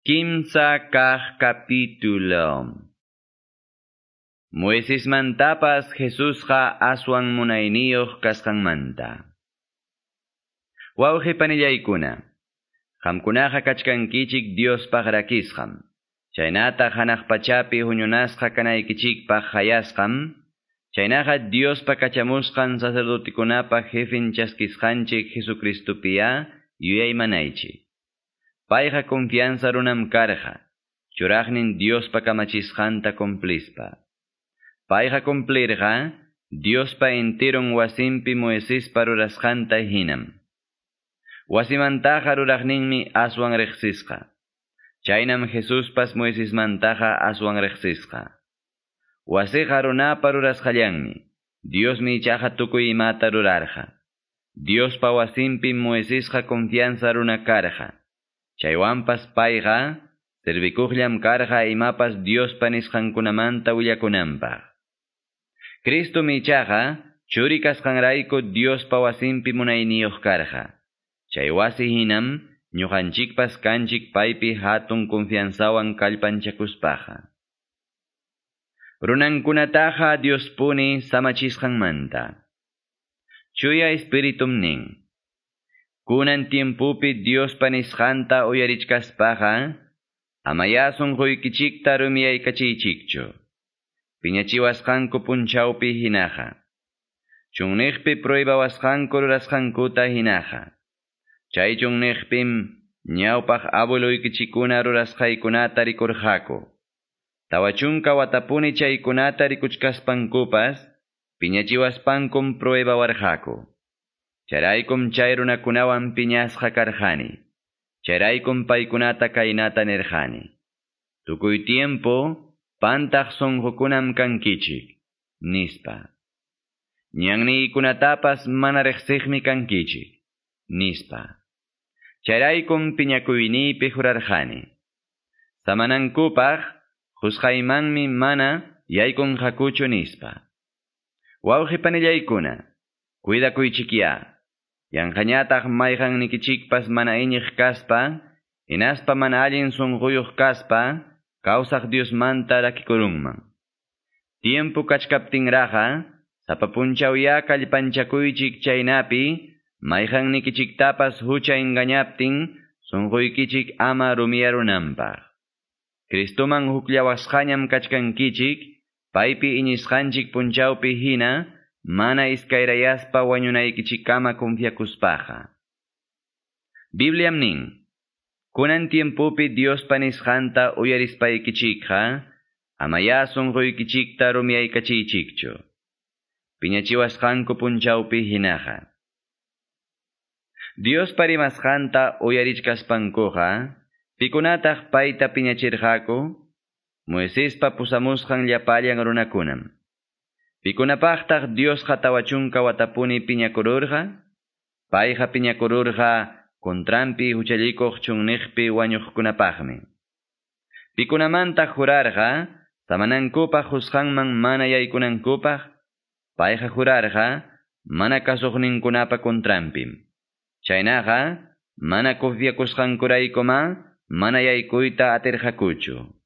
Kimsa kah capítulo. Moisés mantapas Jesús ha aswan munayniyuq kasqanmanta. Wawqi panillaykuna. Qamkunaqa kachkankichik Dios rakisqam. Chaynata hanaq pachapi huñunasqa kanaykichikpaq hayasqam. Chaynaqa Dios kachamusqan sacerdotikunapa jefin chaskisqanchik Jesucristopiya yuyaymanaychik. Payqa confianza runam karqa, churaqnin Diospa kamachisqanta cumplispa. Payqa cumplirqa, Diospa enteron wasimpi Moiséspa rurasqanta hinam. Wasimantaqa ruraqninmi aswan riqsisqa. Chaynam Jesuspas Moisésmantaqa aswan riqsisqa. Wasiqa runapa rurasqallanmi. Diosmi ichaqa tukuy imata rurarqa. Diospa wasimpi Moisésqa confianza runa karqa. Chaywanpas payqa, servikuqllam karqa imapas Diospa nisqankunamanta willakunanpaq. Cristo michaqa, churi kasqanrayku Diospa wasinpi munayniyuq karqa. Chay wasi hinam, ñuqanchikpas kanchik paypi hatun confianzawan kallpanchakuspaqa. Runankunataqa Diospuni samachisqanmanta. Chuya espiritum nin. Kunan tiempupi Dios panisqanta uyarichkaspaqa, amayasun quykichikta rumiaykachichikchu. Piñachiwasqanku punchawpi hinaqa. Chunniqpi pruebawasqanku rurasqankuta hinaqa. Chay chunniqpim ñawpaq abueluykichikuna rurasqaykunata rikurqaku. Tawa chunka watapuni chaykunata rikuchkaspankupas, piñachiwaspankum pruebawarqaku. Charaykum chay runakunawan piñasqa karqani. Charaykum paykunata kaynata nirqani. Tukuy tiempo, pantaq sunqukunam kankichik, nispa. Ñanniikunatapas mana riqsiqmi kankichik, nispa. Charaykum piñakuynipi jurarqani. Samanankupaq, husqaymanmi mana yaykun hakuchu nispa. Wawqi panillaykuna, cuidakuychikya. Yanqañataq mayqan nikichikpas mana iñiq kaspa, hinaspa mana allin sunquyuq kaspa, kawsaq Diosmanta rakikurunman. Tiempo kachkaptinraqa, sapapunchawya kallpanchakuychik chaynapi, mayqan nikichiktapas hucha engañaptin, sunquykichik ama rumiyarunanpaq. Kristuman huklawasqañam kachkankichik, paypi iñisqanchik punchawpi hina, mana iskayrayaspa wañunaykichikama confiakuspaqa. Bibliam nin, kunan tiempupi Dios panisqanta uyarispaykichikqa, amaya sunquykichikta rumiaykachichikchu. Piñachiwasqanku punchawpi hinaqa. Dios parimasqanta uyarichkaspankuqa, pikunataq payta piñachirqaku, Moiséspa pusamusqan llapallan runakunam. Pikunapaqtaq Dios hatawachunka watapuni piñakururqa, payqa piñakururqa kontrampi huchallikuq chunniqpi wañuqkunapaqmi. Pikunamantaq jurarqa, samanankupaq husqanman mana yaykunankupaq, payqa jurarqa, mana kasuqninkunapa kontrampim. Chaynaqa, mana confiakusqankuraykuman, mana yaykuyta atirqakuchu.